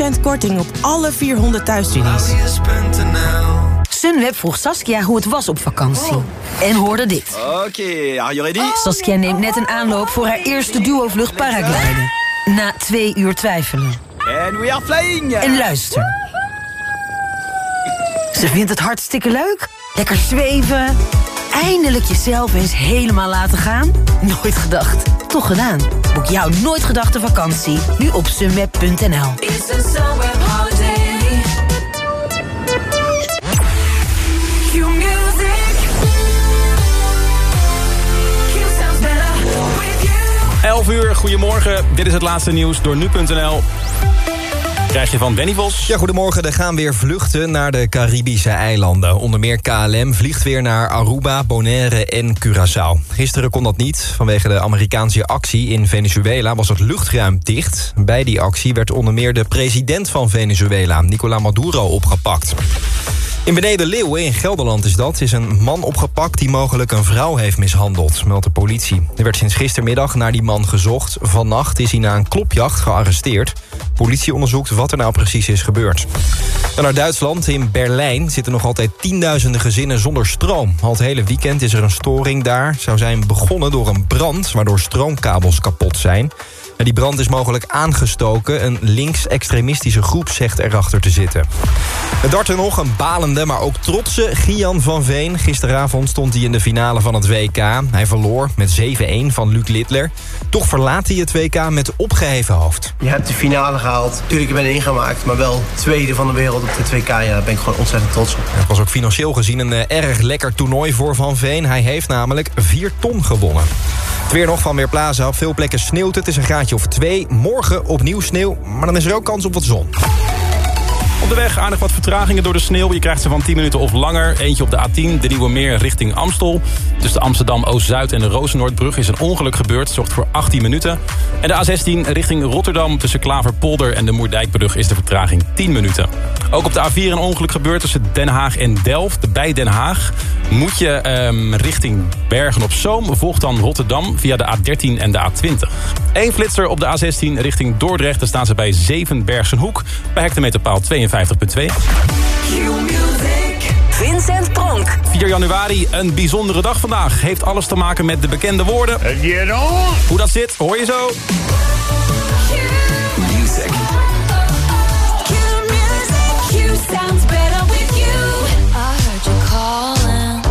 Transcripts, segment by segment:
10% korting op alle 400 thuisstudies. Sunweb vroeg Saskia hoe het was op vakantie. En hoorde dit. Oké, are you ready? Saskia neemt net een aanloop voor haar eerste duo-vlucht paragliden. Na twee uur twijfelen. And we are flying! En luister. Ze vindt het hartstikke leuk. Lekker zweven. Eindelijk jezelf eens helemaal laten gaan. Nooit gedacht. Toch gedaan. Boek jouw nooit gedachte vakantie. Nu op sunweb.nl. 11 uur, goedemorgen. Dit is het laatste nieuws door nu.nl. Krijg je van Benny Vos. Ja, goedemorgen. Er gaan weer vluchten naar de Caribische eilanden. Onder meer KLM vliegt weer naar Aruba, Bonaire en Curaçao. Gisteren kon dat niet. Vanwege de Amerikaanse actie in Venezuela was het luchtruim dicht. Bij die actie werd onder meer de president van Venezuela, Nicolás Maduro, opgepakt. In Beneden Leeuwen, in Gelderland is dat, is een man opgepakt... die mogelijk een vrouw heeft mishandeld, meldt de politie. Er werd sinds gistermiddag naar die man gezocht. Vannacht is hij na een klopjacht gearresteerd. Politie onderzoekt wat er nou precies is gebeurd. Dan naar Duitsland. In Berlijn zitten nog altijd tienduizenden gezinnen zonder stroom. Al het hele weekend is er een storing daar. Zou zijn begonnen door een brand, waardoor stroomkabels kapot zijn. Die brand is mogelijk aangestoken. Een links-extremistische groep zegt erachter te zitten. Het darten nog een balende, maar ook trotse Gian van Veen. Gisteravond stond hij in de finale van het WK. Hij verloor met 7-1 van Luc Littler. Toch verlaat hij het WK met opgeheven hoofd. Je hebt de finale gehaald. Tuurlijk, ik ben ingemaakt, maar wel tweede van de wereld op de 2K. Ja, daar ben ik gewoon ontzettend trots op. Het was ook financieel gezien een eh, erg lekker toernooi voor Van Veen. Hij heeft namelijk 4 ton gewonnen. Het weer nog van Weerplaza. Op veel plekken sneeuwt het. Het is een graadje of 2. Morgen opnieuw sneeuw, maar dan is er ook kans op wat zon. Op de weg aardig wat vertragingen door de sneeuw. Je krijgt ze van 10 minuten of langer. Eentje op de A10, de Nieuwe Meer richting Amstel. Tussen Amsterdam Oost-Zuid en de Roosenoordbrug is een ongeluk gebeurd. Zorgt voor 18 minuten. En de A16 richting Rotterdam tussen Klaverpolder en de Moerdijkbrug is de vertraging 10 minuten. Ook op de A4 een ongeluk gebeurd tussen Den Haag en Delft. Bij Den Haag moet je ehm, richting Bergen op Zoom. Volgt dan Rotterdam via de A13 en de A20. Eén flitser op de A16 richting Dordrecht. Daar staan ze bij 7 Bergsenhoek. Bij hectometerpaal 52,2. Q music. Vincent Pronk. 4 januari, een bijzondere dag vandaag. Heeft alles te maken met de bekende woorden. Hoe dat zit, hoor je zo. Music. Sounds better with you. I heard you calling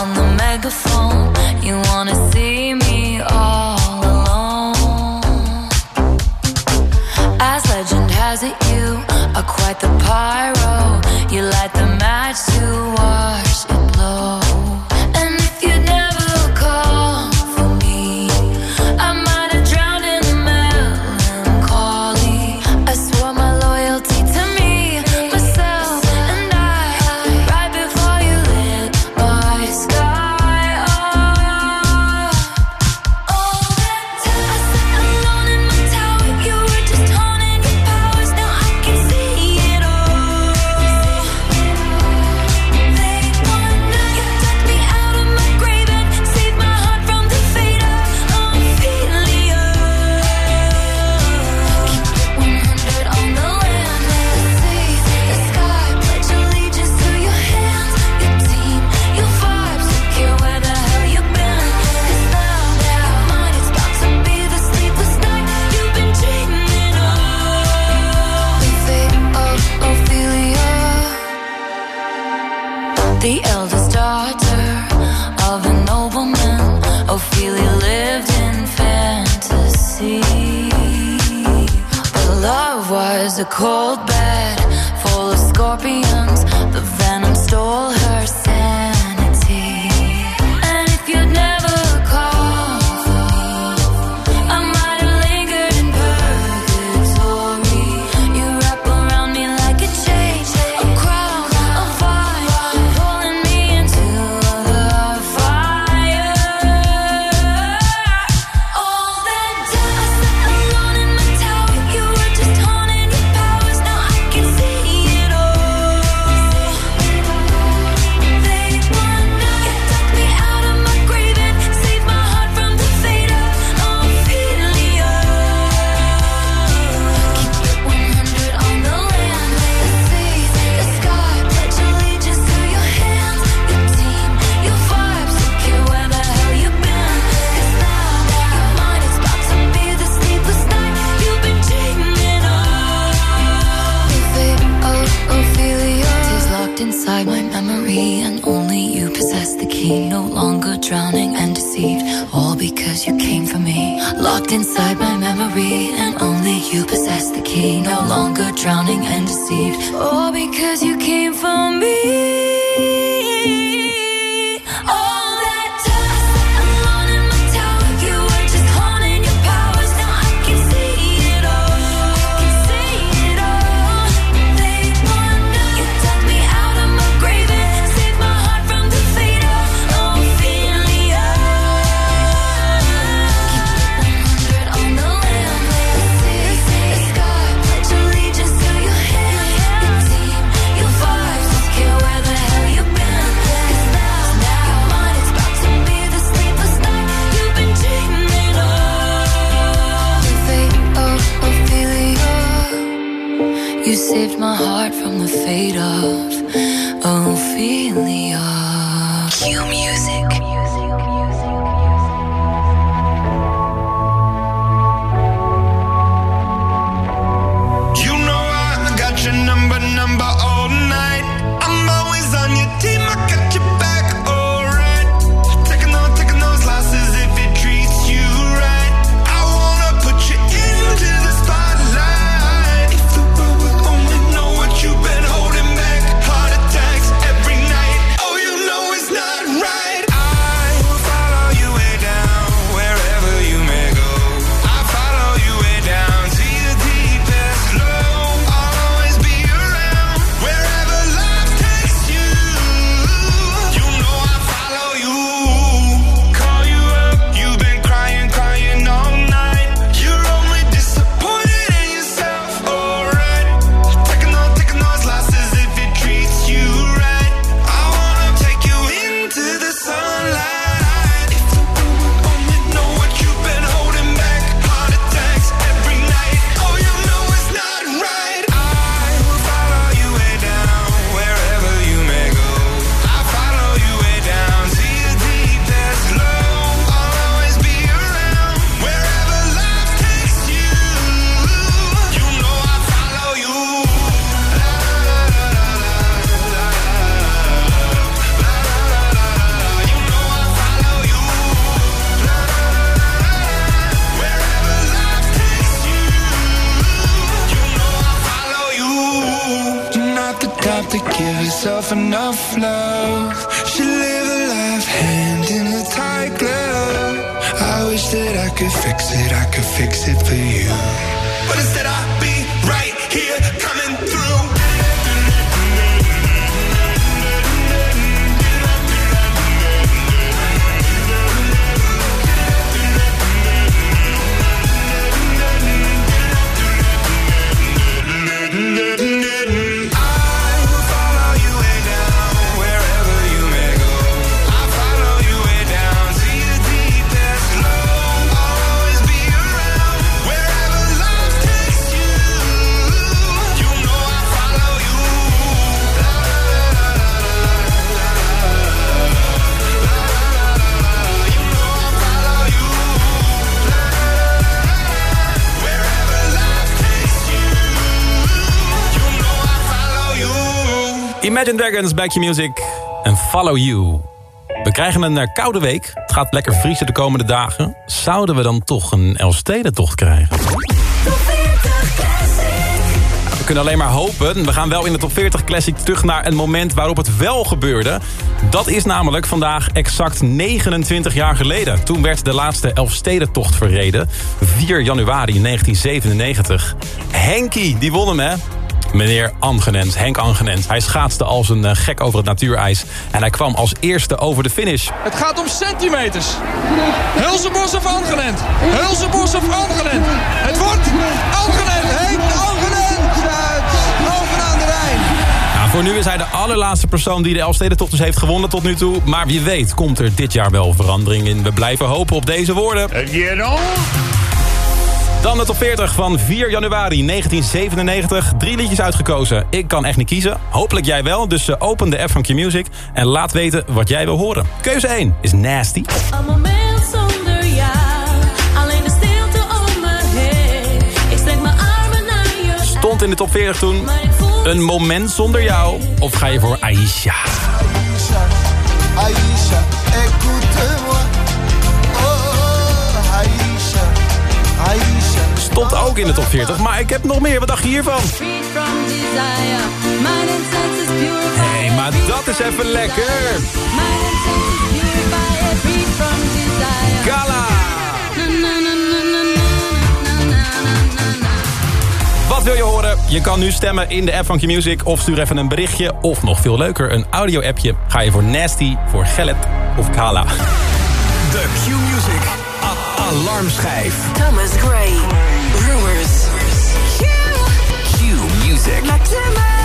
on the megaphone. Pyro. You light the match to watch was Imagine Dragons, Back Your Music and Follow You. We krijgen een eh, koude week. Het gaat lekker vriezen de komende dagen. Zouden we dan toch een Elfstedentocht krijgen? We kunnen alleen maar hopen. We gaan wel in de Top 40 Classic terug naar een moment waarop het wel gebeurde. Dat is namelijk vandaag exact 29 jaar geleden. Toen werd de laatste Elfstedentocht verreden. 4 januari 1997. Henky, die won hem hè. Meneer Angenent, Henk Angenent. Hij schaatste als een eh, gek over het natuurijs. En hij kwam als eerste over de finish. Het gaat om centimeters. Hulsebos of Angenent? Hulsebos of Angenent? Het wordt Angenent, Henk Angenent uit over aan de Rijn. Voor nu is hij de allerlaatste persoon die de Elfstedentocht dus heeft gewonnen tot nu toe. Maar wie weet komt er dit jaar wel verandering in. We blijven hopen op deze woorden. Dan de top 40 van 4 januari 1997. Drie liedjes uitgekozen. Ik kan echt niet kiezen. Hopelijk jij wel, dus eh, open de app van Q-Music... en laat weten wat jij wil horen. Keuze 1 is Nasty. Stond in de top 40 toen. Een moment zonder jou. Of ga je voor Aisha? Aisha, Aisha. Stond ook in de top 40, maar ik heb nog meer. Wat dacht je hiervan? Hé, hey, maar dat is even lekker. Gala. Wat wil je horen? Je kan nu stemmen in de app van Q-Music... of stuur even een berichtje of nog veel leuker een audio-appje. Ga je voor Nasty, voor Gellet of Kala. De Q-Music Alarmschijf. Thomas Gray. to my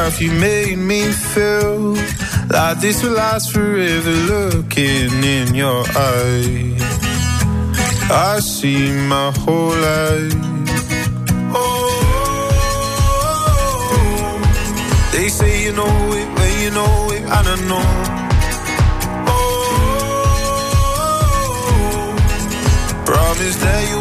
photograph, you made me feel like this will last forever. Looking in your eyes, I see my whole life. Oh, they say you know it, when you know it, I don't know. Oh, Promise that you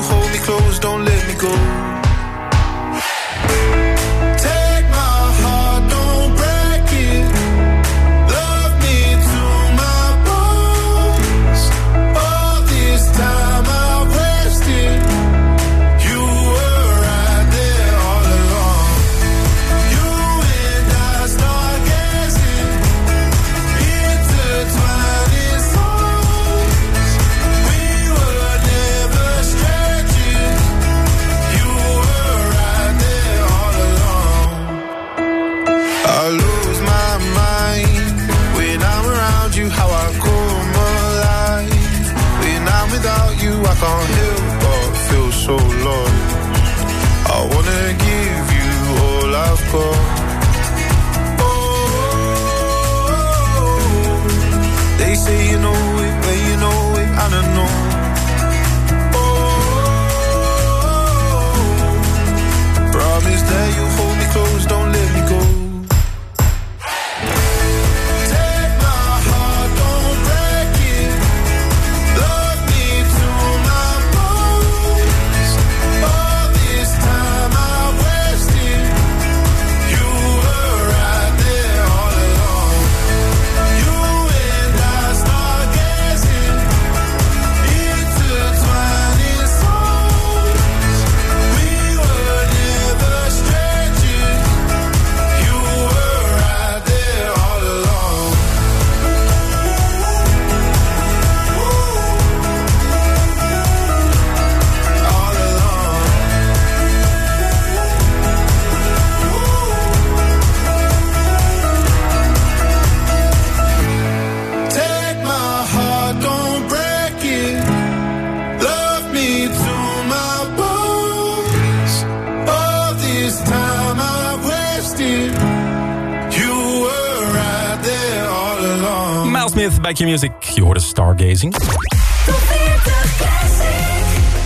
Bij Q-Music. Je hoorde Stargazing.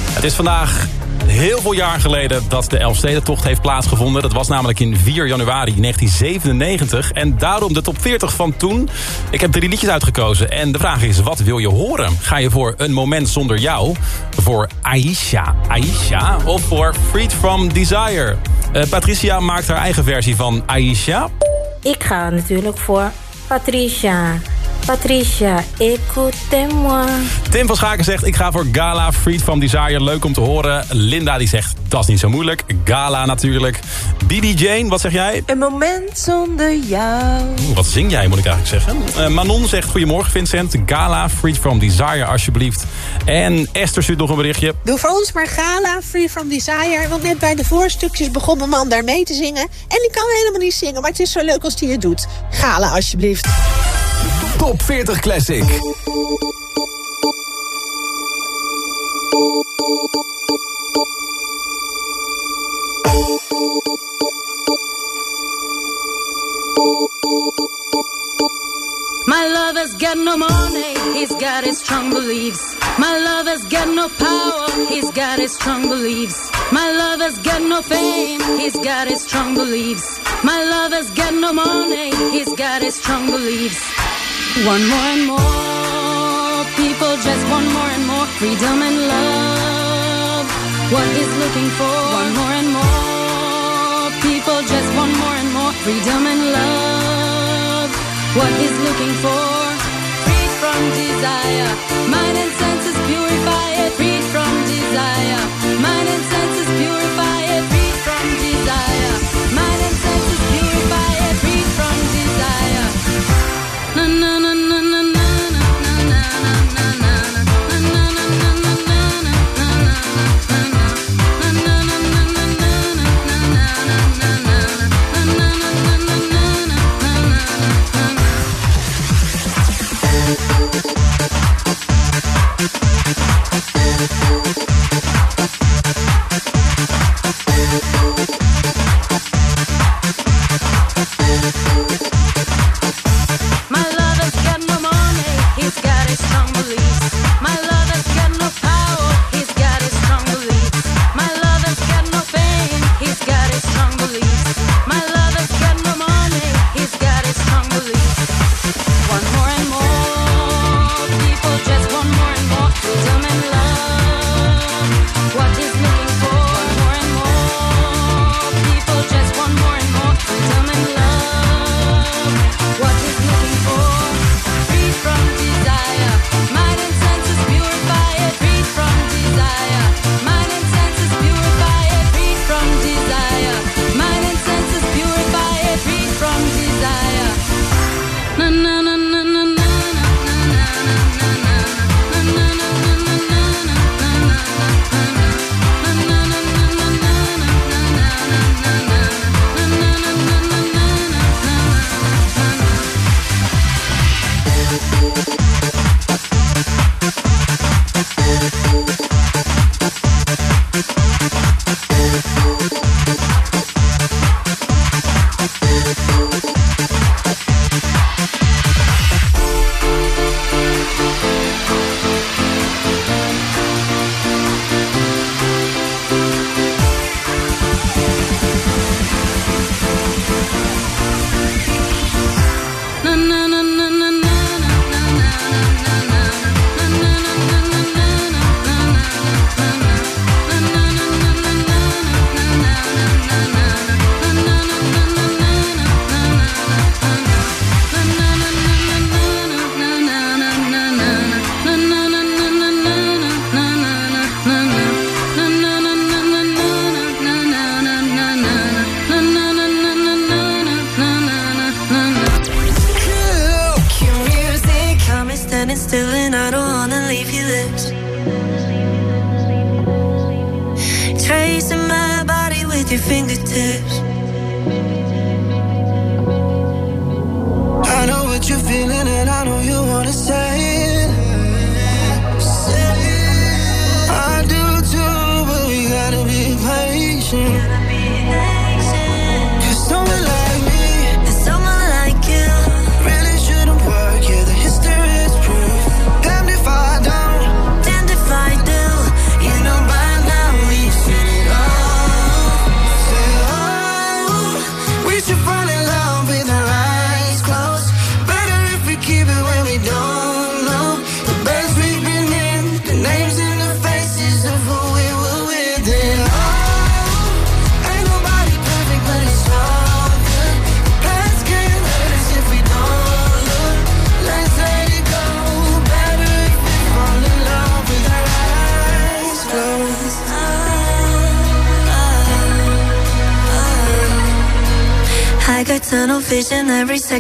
Het is vandaag heel veel jaar geleden dat de Elfstedentocht heeft plaatsgevonden. Dat was namelijk in 4 januari 1997. En daarom de top 40 van toen. Ik heb drie liedjes uitgekozen. En de vraag is, wat wil je horen? Ga je voor Een Moment Zonder Jou? Voor Aisha, Aisha? Of voor Freed From Desire? Eh, Patricia maakt haar eigen versie van Aisha. Ik ga natuurlijk voor Patricia. Patricia, écoutez-moi. Tim van Schaken zegt, ik ga voor Gala, Freed from Desire. Leuk om te horen. Linda die zegt, dat is niet zo moeilijk. Gala natuurlijk. Bibi Jane, wat zeg jij? Een moment zonder jou. Oeh, Wat zing jij, moet ik eigenlijk zeggen. Eh, Manon zegt, goedemorgen Vincent. Gala, Freed from Desire, alsjeblieft. En Esther stuurt nog een berichtje. Doe voor ons maar Gala, Free From Desire. Want net bij de voorstukjes begon mijn man daar mee te zingen. En die kan helemaal niet zingen, maar het is zo leuk als hij het doet. Gala, alsjeblieft. Top 40 Classic. My lover's got no money, he's got his strong beliefs. My lover's got no power, he's got his strong beliefs. My lover's got no fame, he's got his strong beliefs. My lover's got no money, he's got his strong beliefs. One more and more, people just want more and more freedom and love. What he's looking for, one more and more, people just want more and more freedom and love. What he's looking for, freed from desire, mind and senses purify it, freed from desire,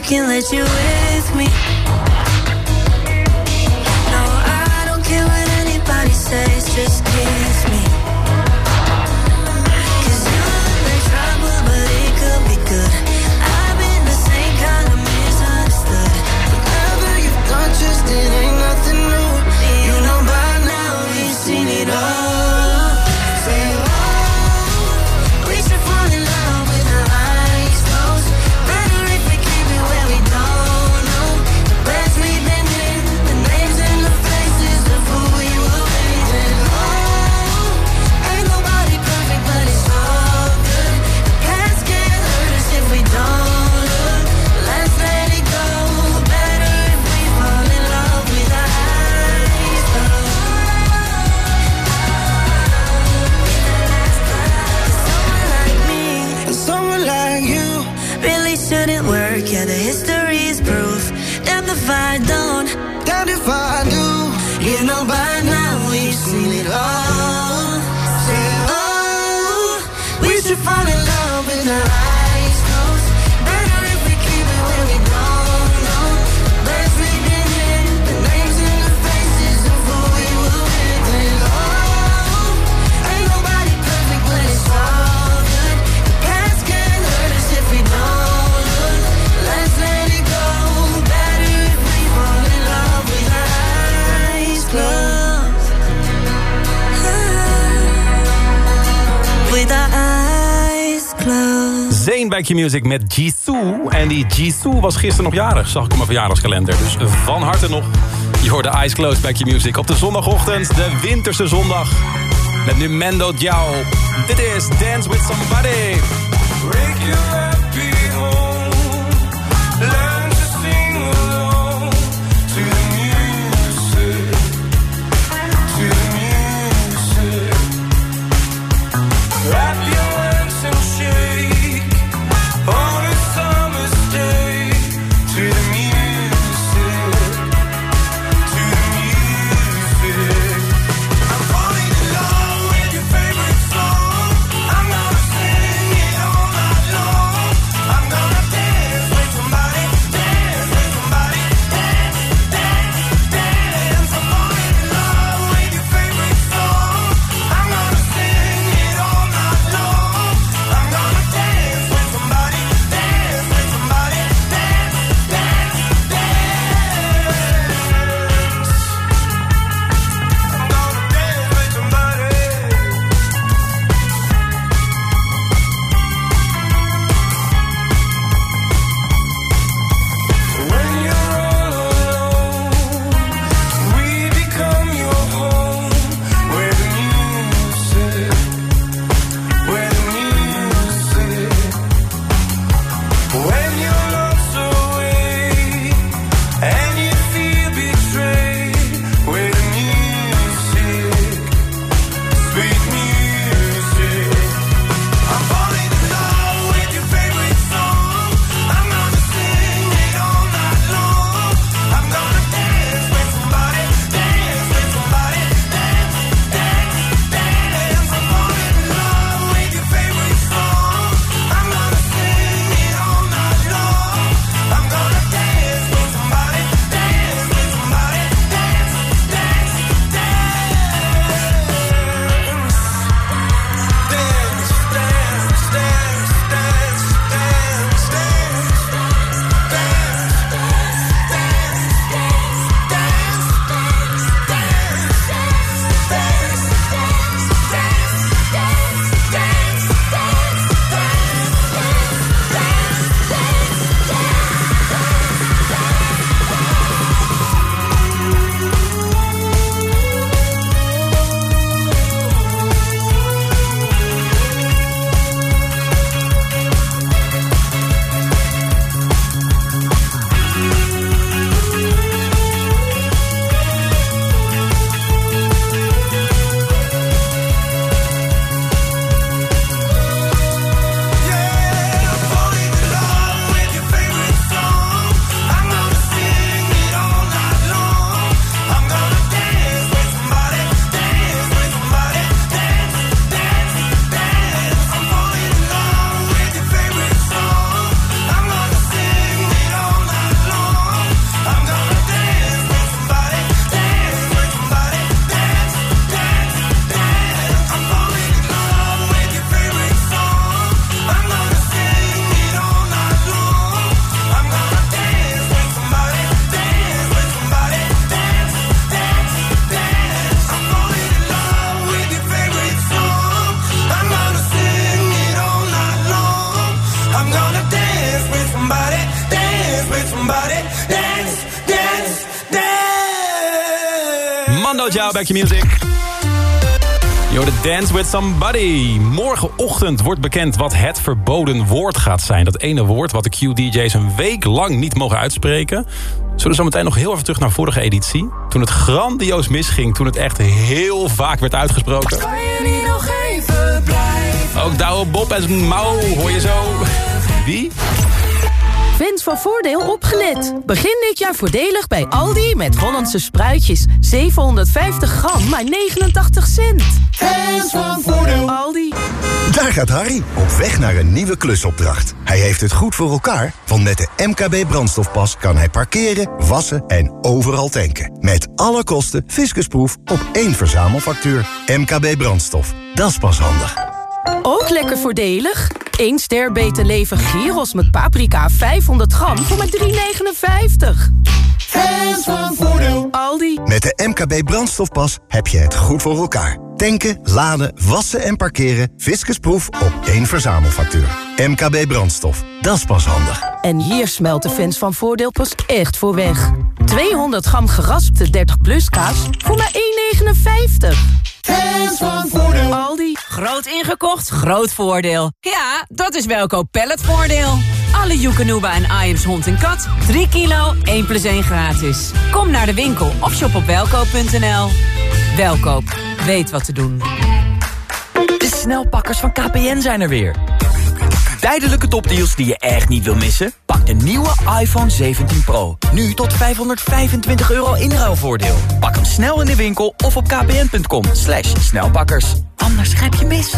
can let you Like Your Music met Jisoo. En die Jisoo was gisteren nog jarig, zag ik op mijn verjaardagskalender. Dus eh, van harte nog. Je hoort de ice Closed Back Your Music op de zondagochtend, de winterse zondag. Met nu Mendo Diao. Dit is Dance With Somebody. Your Music. You're the Dance With Somebody. Morgenochtend wordt bekend wat het verboden woord gaat zijn. Dat ene woord wat de Q-DJ's een week lang niet mogen uitspreken. Zullen we zo meteen nog heel even terug naar vorige editie. Toen het grandioos misging. Toen het echt heel vaak werd uitgesproken. Kan je niet nog even blijven? Ook Douwe Bob en Mau hoor je zo. Wie? Van Voordeel opgelet. Begin dit jaar voordelig bij Aldi met Hollandse spruitjes. 750 gram, maar 89 cent. Fans van Voordeel. Aldi. Daar gaat Harry, op weg naar een nieuwe klusopdracht. Hij heeft het goed voor elkaar, want met de MKB brandstofpas... kan hij parkeren, wassen en overal tanken. Met alle kosten fiscusproef op één verzamelfactuur. MKB brandstof, dat is pas handig. Ook lekker voordelig. 1 ster beter leven gyros met paprika 500 gram voor maar 3,59. Fans van Voordeel. Aldi. Met de MKB brandstofpas heb je het goed voor elkaar. Tanken, laden, wassen en parkeren. Fiscusproef op één verzamelfactuur. MKB brandstof, dat is pas handig. En hier smelt de fans van Voordeel pas echt voor weg. 200 gram geraspte 30 plus kaas voor maar 1,59. Fans van Voordeel. Aldi. Groot ingekocht, groot voordeel. Ja, dat is Welkoop Palletvoordeel. Alle Joekanuba en Iams hond en kat. 3 kilo, 1 plus 1 gratis. Kom naar de winkel of shop op welkoop.nl. Welkoop, weet wat te doen. De snelpakkers van KPN zijn er weer. Tijdelijke topdeals die je echt niet wil missen? Pak de nieuwe iPhone 17 Pro. Nu tot 525 euro inruilvoordeel. Pak hem snel in de winkel of op kpn.com. Slash snelpakkers. Anders grijp je mis.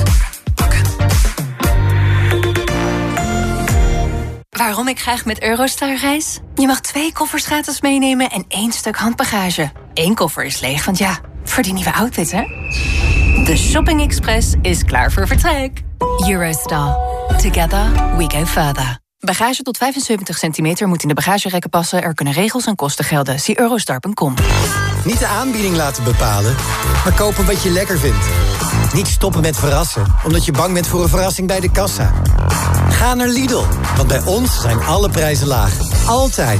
Waarom ik graag met Eurostar reis? Je mag twee koffers gratis meenemen en één stuk handbagage. Eén koffer is leeg, want ja, voor die nieuwe outfit, hè? De Shopping Express is klaar voor vertrek. Eurostar. Together we go further. Bagage tot 75 centimeter moet in de bagagerekken passen. Er kunnen regels en kosten gelden. Zie eurostar.com. Niet de aanbieding laten bepalen, maar kopen wat je lekker vindt. Niet stoppen met verrassen, omdat je bang bent voor een verrassing bij de kassa. Ga naar Lidl, want bij ons zijn alle prijzen laag. Altijd.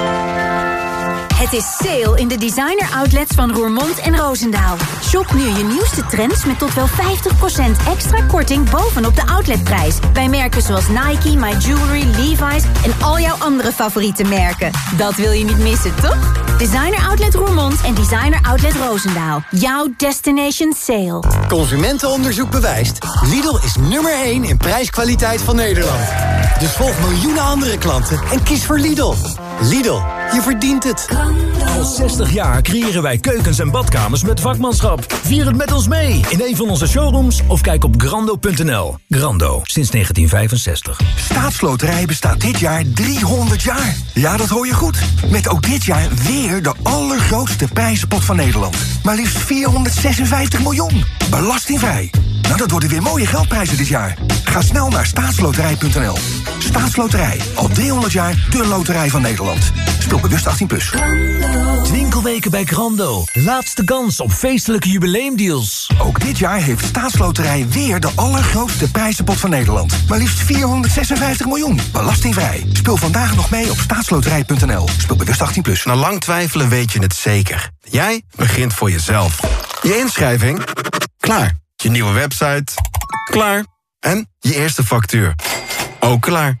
Het is sale in de designer outlets van Roermond en Roosendaal. Shop nu je nieuwste trends met tot wel 50% extra korting bovenop de outletprijs. Bij merken zoals Nike, My Jewelry, Levi's en al jouw andere favoriete merken. Dat wil je niet missen, toch? Designer Outlet Roermond en Designer Outlet Roosendaal. Jouw destination sale. Consumentenonderzoek bewijst. Lidl is nummer 1 in prijskwaliteit van Nederland. Dus volg miljoenen andere klanten en kies voor Lidl. Lidl, je verdient het. Al 60 jaar creëren wij keukens en badkamers met vakmanschap. Vier het met ons mee in een van onze showrooms of kijk op grando.nl. Grando, sinds 1965. Staatsloterij bestaat dit jaar 300 jaar. Ja, dat hoor je goed. Met ook dit jaar weer de allergrootste prijzenpot van Nederland. Maar liefst 456 miljoen. Belastingvrij. Nou, dat worden weer mooie geldprijzen dit jaar. Ga snel naar staatsloterij.nl. Staatsloterij. Al 300 jaar de loterij van Nederland. Speel bewust 18+. Plus. Winkelweken bij Grando. Laatste kans op feestelijke jubileumdeals. Ook dit jaar heeft Staatsloterij weer de allergrootste prijzenpot van Nederland. Maar liefst 456 miljoen. Belastingvrij. Speel vandaag nog mee op staatsloterij.nl. Speel bewust 18+. Plus. Na lang twijfelen weet je het zeker. Jij begint voor jezelf. Je inschrijving? Klaar. Je nieuwe website? Klaar. En je eerste factuur? Ook klaar.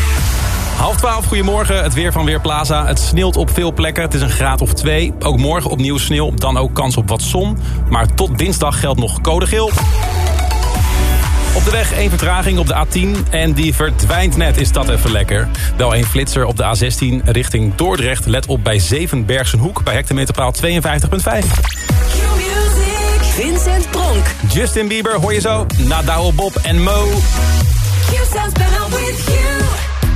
Half twaalf, goedemorgen. Het weer van Weerplaza. Het sneeuwt op veel plekken. Het is een graad of twee. Ook morgen opnieuw sneeuw. Dan ook kans op wat zon. Maar tot dinsdag geldt nog code geel. Op de weg één vertraging op de A10 en die verdwijnt net, is dat even lekker. Wel een flitser op de A16 richting Dordrecht. Let op bij Zevenbergsenhoek bij hectometerpaal 52.5. Vincent Pronk. Justin Bieber hoor je zo. Nadao Bob en Mo.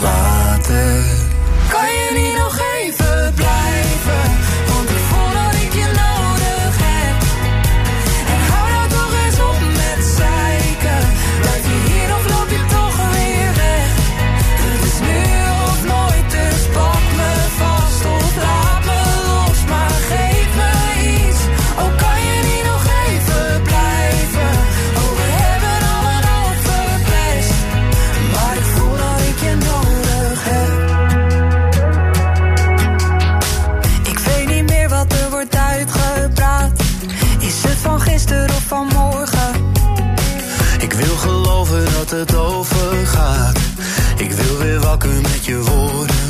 bye. Het overgaat. Ik wil weer wakker met je woorden.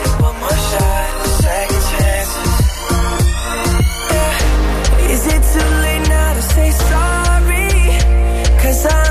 time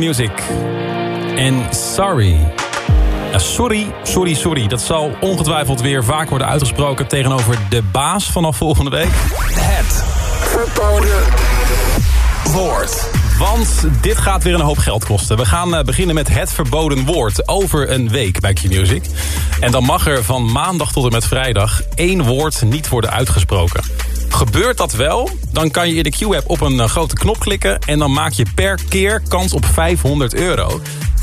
Q-Music. En sorry. Ja, sorry, sorry, sorry. Dat zal ongetwijfeld weer vaak worden uitgesproken... tegenover de baas vanaf volgende week. Het verboden woord. Want dit gaat weer een hoop geld kosten. We gaan eh, beginnen met het verboden woord over een week bij Q-Music. En dan mag er van maandag tot en met vrijdag één woord niet worden uitgesproken. Gebeurt dat wel, dan kan je in de Q-app op een eh, grote knop klikken... en dan maak je per keer kans op 500 euro.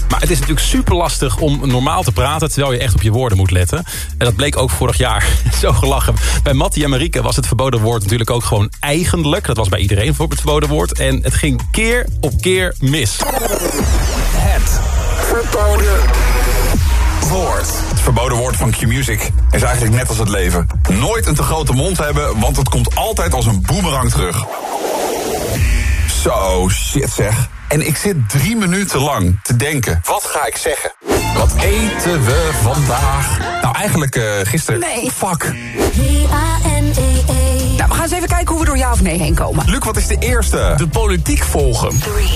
Maar het is natuurlijk super lastig om normaal te praten... terwijl je echt op je woorden moet letten. En dat bleek ook vorig jaar zo gelachen. Bij Mattie en Marieke was het verboden woord natuurlijk ook gewoon eigenlijk. Dat was bij iedereen voor het verboden woord. En het ging keer op keer mis. Het verboden woord. Het verboden woord van Q-Music is eigenlijk net als het leven. Nooit een te grote mond hebben, want het komt altijd als een boemerang terug. Zo, shit zeg. En ik zit drie minuten lang te denken, wat ga ik zeggen? Wat eten we vandaag? Nou, eigenlijk uh, gisteren. Nee. Fuck. Nou, we gaan eens even kijken hoe we door ja of nee heen komen. Luc, wat is de eerste? De politiek volgen. 3,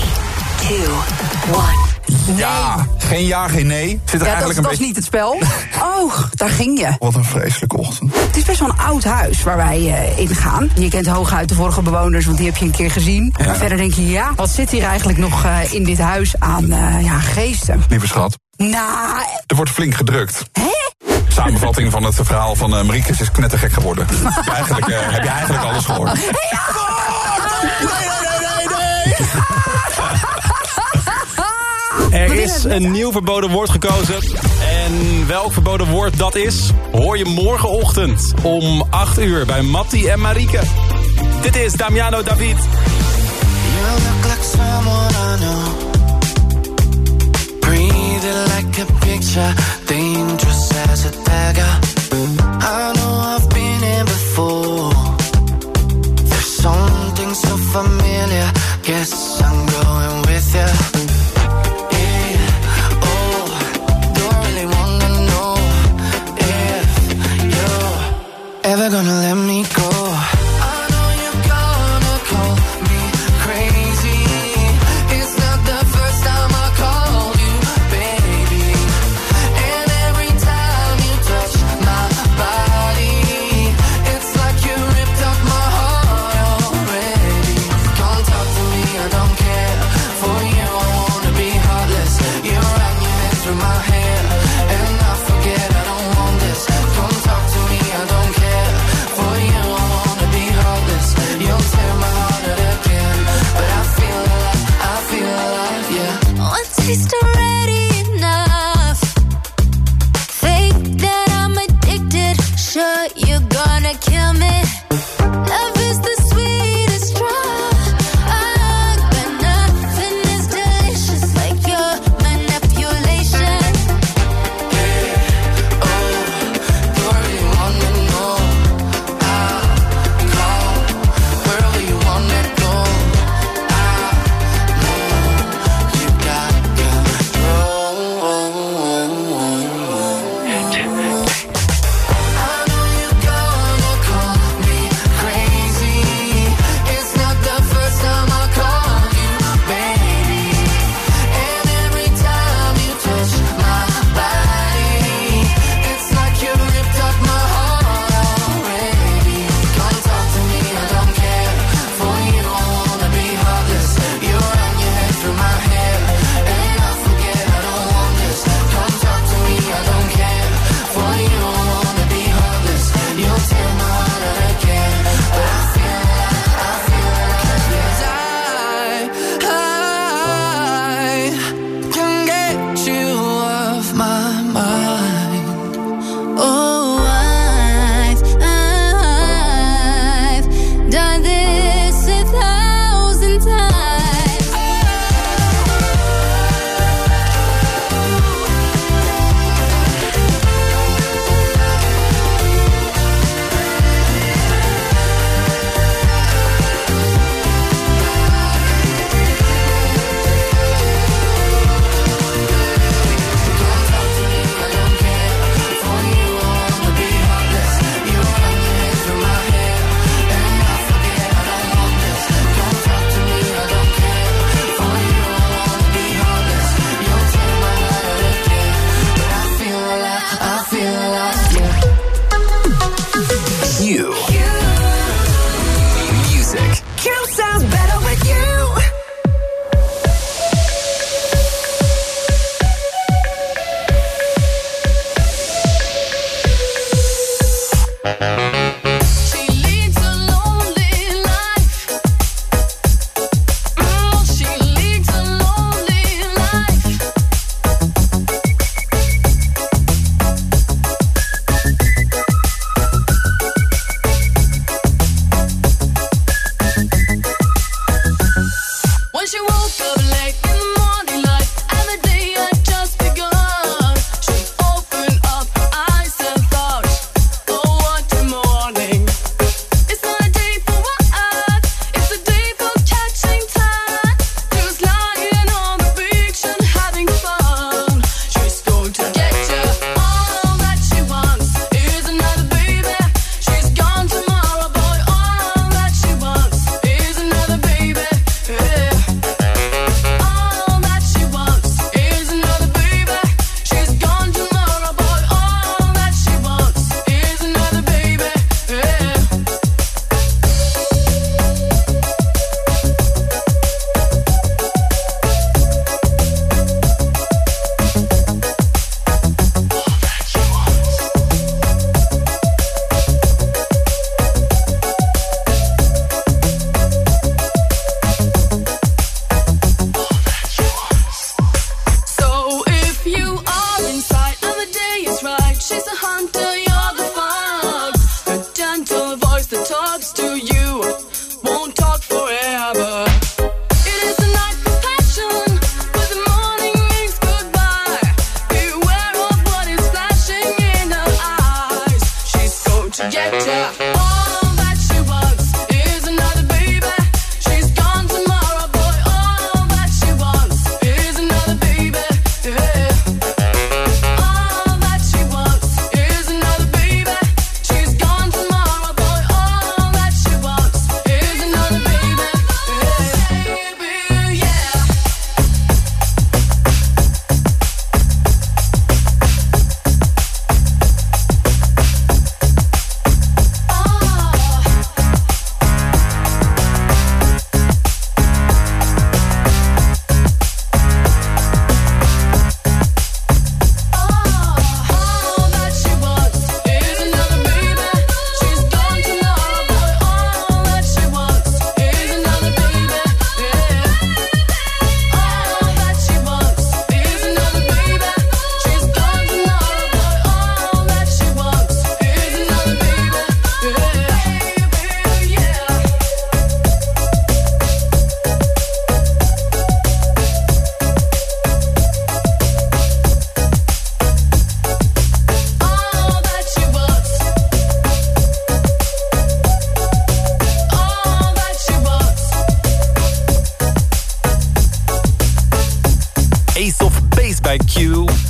2, 1. Ja, geen ja, geen nee. Zit er Ja, eigenlijk dat een was beetje... niet het spel. Oh, daar ging je. Wat een vreselijke ochtend. Het is best wel een oud huis waar wij eh, in gaan. Je kent hooguit de vorige bewoners, want die heb je een keer gezien. Maar verder denk je, ja, wat zit hier eigenlijk nog eh, in dit huis aan eh, ja, geesten? Lieve schat, Nou, er wordt flink gedrukt. Samenvatting van het verhaal van eh Marieke is knettergek geworden. Heb je eigenlijk, heb je eigenlijk alles gehoord? Er is een nieuw verboden woord gekozen. En welk verboden woord dat is, hoor je morgenochtend om 8 uur bij Matti en Marieke. Dit is Damiano David. You look like someone I know. Breathing like a picture, dangerous as a dagger. I know I've been here before. There's something so familiar. Guess I'm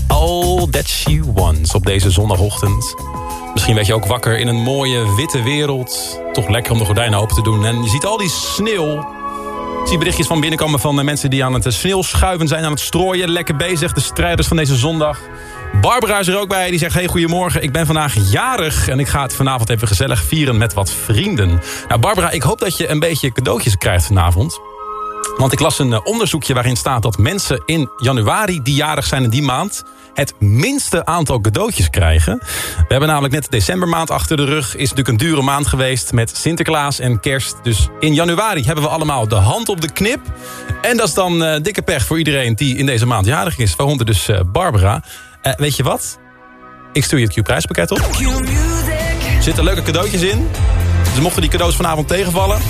All That She Wants op deze zondagochtend. Misschien werd je ook wakker in een mooie witte wereld. Toch lekker om de gordijnen open te doen. En je ziet al die sneeuw. Ik zie berichtjes van binnenkomen van de mensen die aan het sneeuw schuiven zijn. Aan het strooien, lekker bezig. De strijders van deze zondag. Barbara is er ook bij. Die zegt, hey, goedemorgen. Ik ben vandaag jarig en ik ga het vanavond even gezellig vieren met wat vrienden. Nou, Barbara, ik hoop dat je een beetje cadeautjes krijgt vanavond. Want ik las een eh, onderzoekje waarin staat dat mensen in januari die jarig zijn in die maand het minste aantal cadeautjes krijgen. We hebben namelijk net de decembermaand achter de rug. Is natuurlijk een dure maand geweest met Sinterklaas en kerst. Dus in januari hebben we allemaal de hand op de knip. En dat is dan uh, dikke pech voor iedereen die in deze maand jarig is. Waaronder dus uh, Barbara. Uh, weet je wat? Ik stuur je het Q-prijspakket op. Er zitten leuke cadeautjes in. Dus mochten die cadeaus vanavond tegenvallen...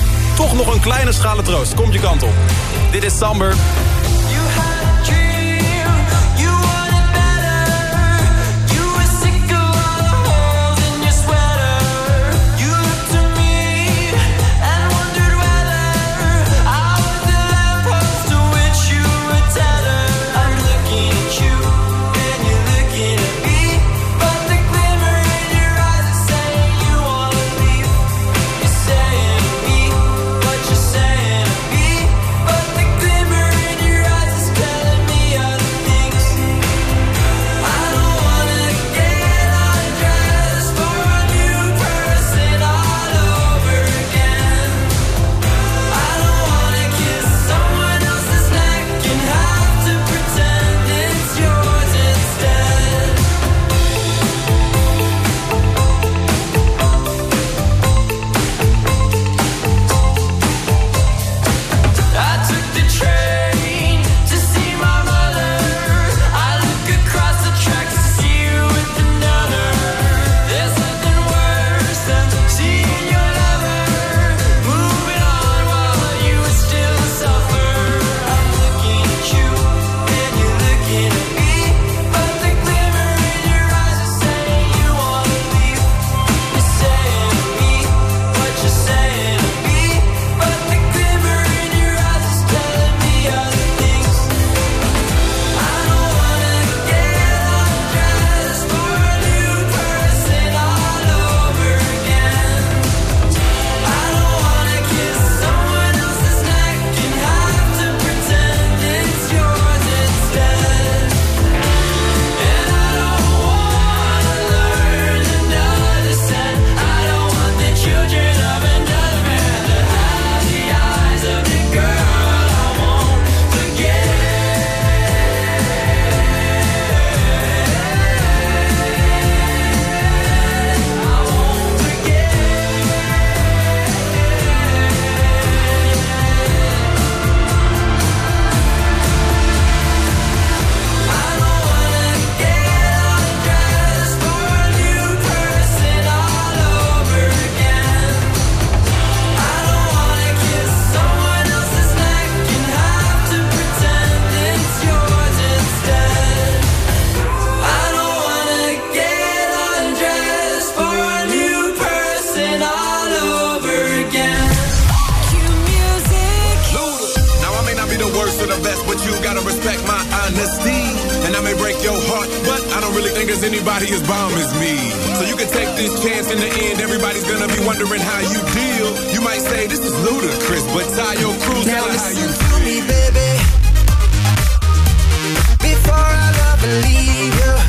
toch nog een kleine schale troost. Komt je kant op. Dit is Samber. fingers, anybody as bomb as me. So you can take this chance in the end, everybody's gonna be wondering how you deal. You might say this is ludicrous, but tie your crew now to how you feel. me, baby. Before I love and leave you.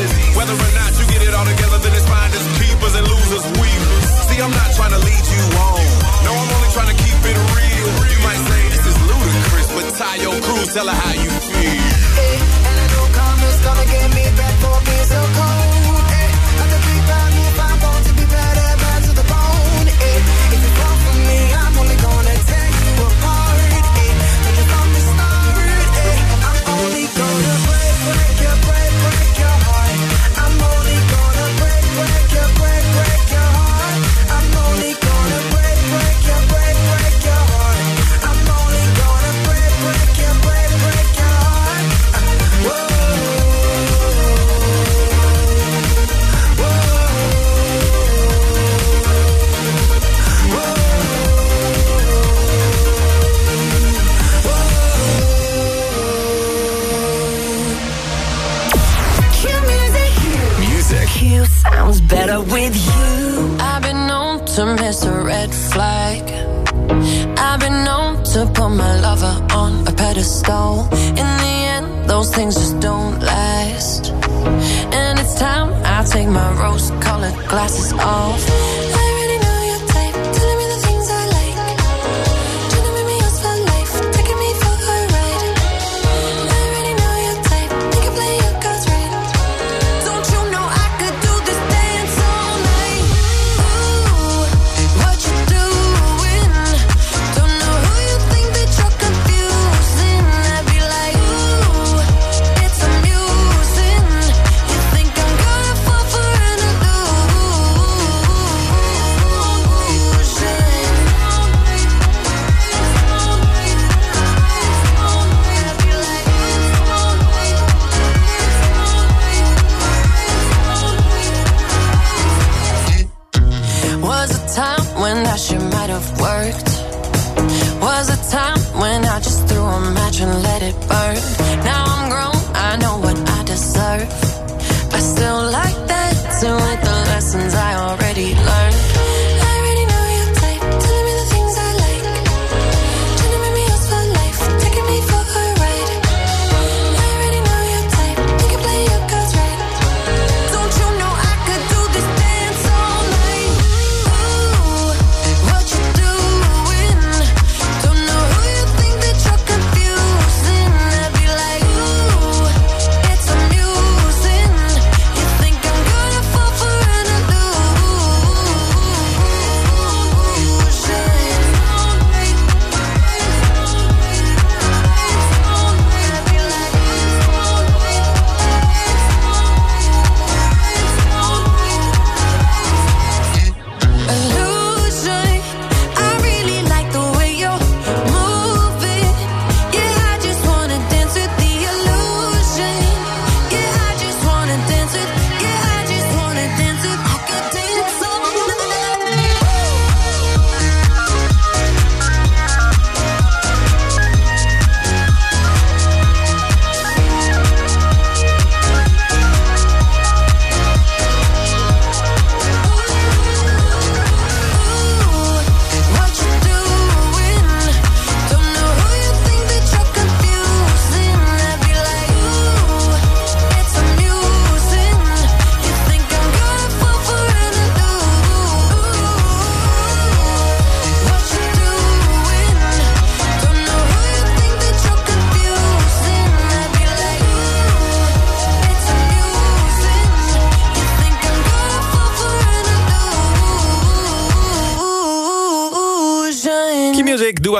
business. Whether or not you get it all together, then it's finders, keepers, and losers, weavers. See, I'm not trying to lead you on. No, I'm only trying to keep it real. You might say this is ludicrous, but tie your crew, tell her how you feel. to put my lover on a pedestal. In the end, those things just don't last. And it's time I take my rose colored glasses off.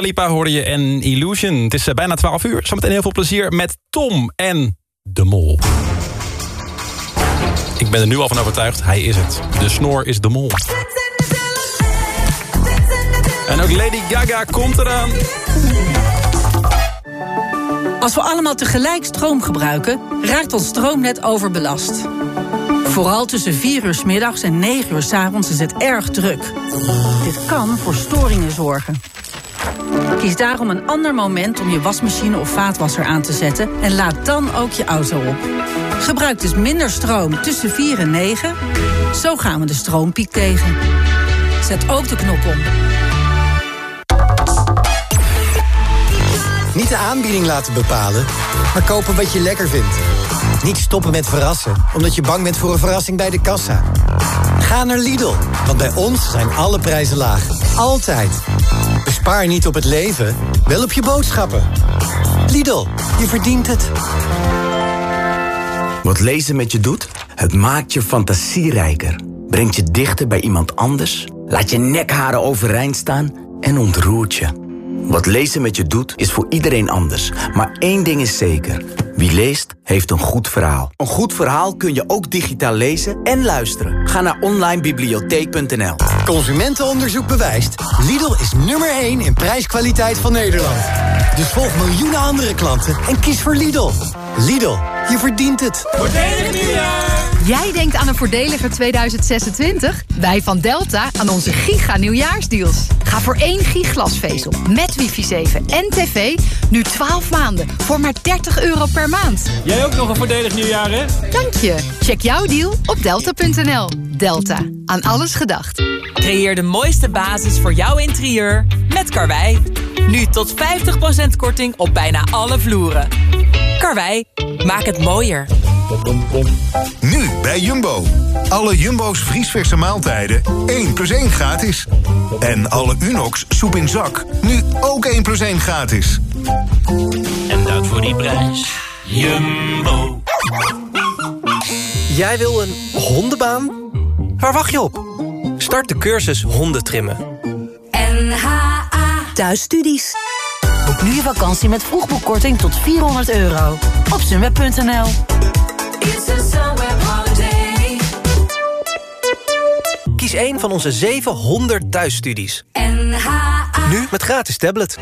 Dua Lipa hoorde je en Illusion. Het is eh, bijna 12 uur. Zometeen heel veel plezier met Tom en De Mol. Ik ben er nu al van overtuigd, hij is het. De snor is De Mol. En ook Lady Gaga komt eraan. Als we allemaal tegelijk stroom gebruiken, raakt ons stroomnet overbelast. Vooral tussen 4 uur s middags en 9 uur s avonds is het erg druk. Dit kan voor storingen zorgen. Kies daarom een ander moment om je wasmachine of vaatwasser aan te zetten en laat dan ook je auto op. Gebruik dus minder stroom tussen 4 en 9. Zo gaan we de stroompiek tegen. Zet ook de knop om. Niet de aanbieding laten bepalen, maar kopen wat je lekker vindt. Niet stoppen met verrassen, omdat je bang bent voor een verrassing bij de kassa. Ga naar Lidl, want bij ons zijn alle prijzen laag. Altijd. Spaar niet op het leven, wel op je boodschappen. Lidl, je verdient het. Wat lezen met je doet? Het maakt je fantasierijker. Brengt je dichter bij iemand anders. Laat je nekharen overeind staan en ontroert je. Wat lezen met je doet, is voor iedereen anders. Maar één ding is zeker. Wie leest, heeft een goed verhaal. Een goed verhaal kun je ook digitaal lezen en luisteren. Ga naar onlinebibliotheek.nl Consumentenonderzoek bewijst. Lidl is nummer 1 in prijskwaliteit van Nederland. Dus volg miljoenen andere klanten en kies voor Lidl. Lidl, je verdient het. Voordelig nieuwjaar! Jij denkt aan een voordeliger 2026? Wij van Delta aan onze giga nieuwjaarsdeals. Ga voor één giglasvezel met wifi 7 en tv nu 12 maanden voor maar 30 euro per maand. Jij ook nog een voordelig nieuwjaar, hè? Dank je. Check jouw deal op delta.nl. Delta, aan alles gedacht. Creëer de mooiste basis voor jouw interieur met Karwei. Nu tot 50% korting op bijna alle vloeren. Karwei, maak het mooier. Nu bij Jumbo. Alle Jumbo's vriesverse maaltijden 1 plus 1 gratis. En alle Unox soep in zak nu ook 1 plus 1 gratis. En dat voor die prijs. Jumbo. Jij wil een hondenbaan? Waar wacht je op? Start de cursus hondentrimmen. NHA Thuisstudies. Boek nu je vakantie met vroegboekkorting tot 400 euro. Op sunweb.nl Kies een van onze 700 thuisstudies. Nu met gratis tablet.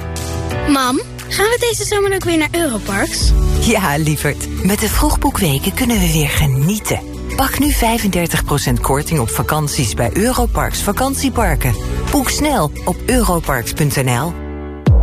Mam, gaan we deze zomer ook weer naar Europarks? Ja, lieverd. Met de vroegboekweken kunnen we weer genieten. Pak nu 35% korting op vakanties bij Europarks vakantieparken. Boek snel op europarks.nl.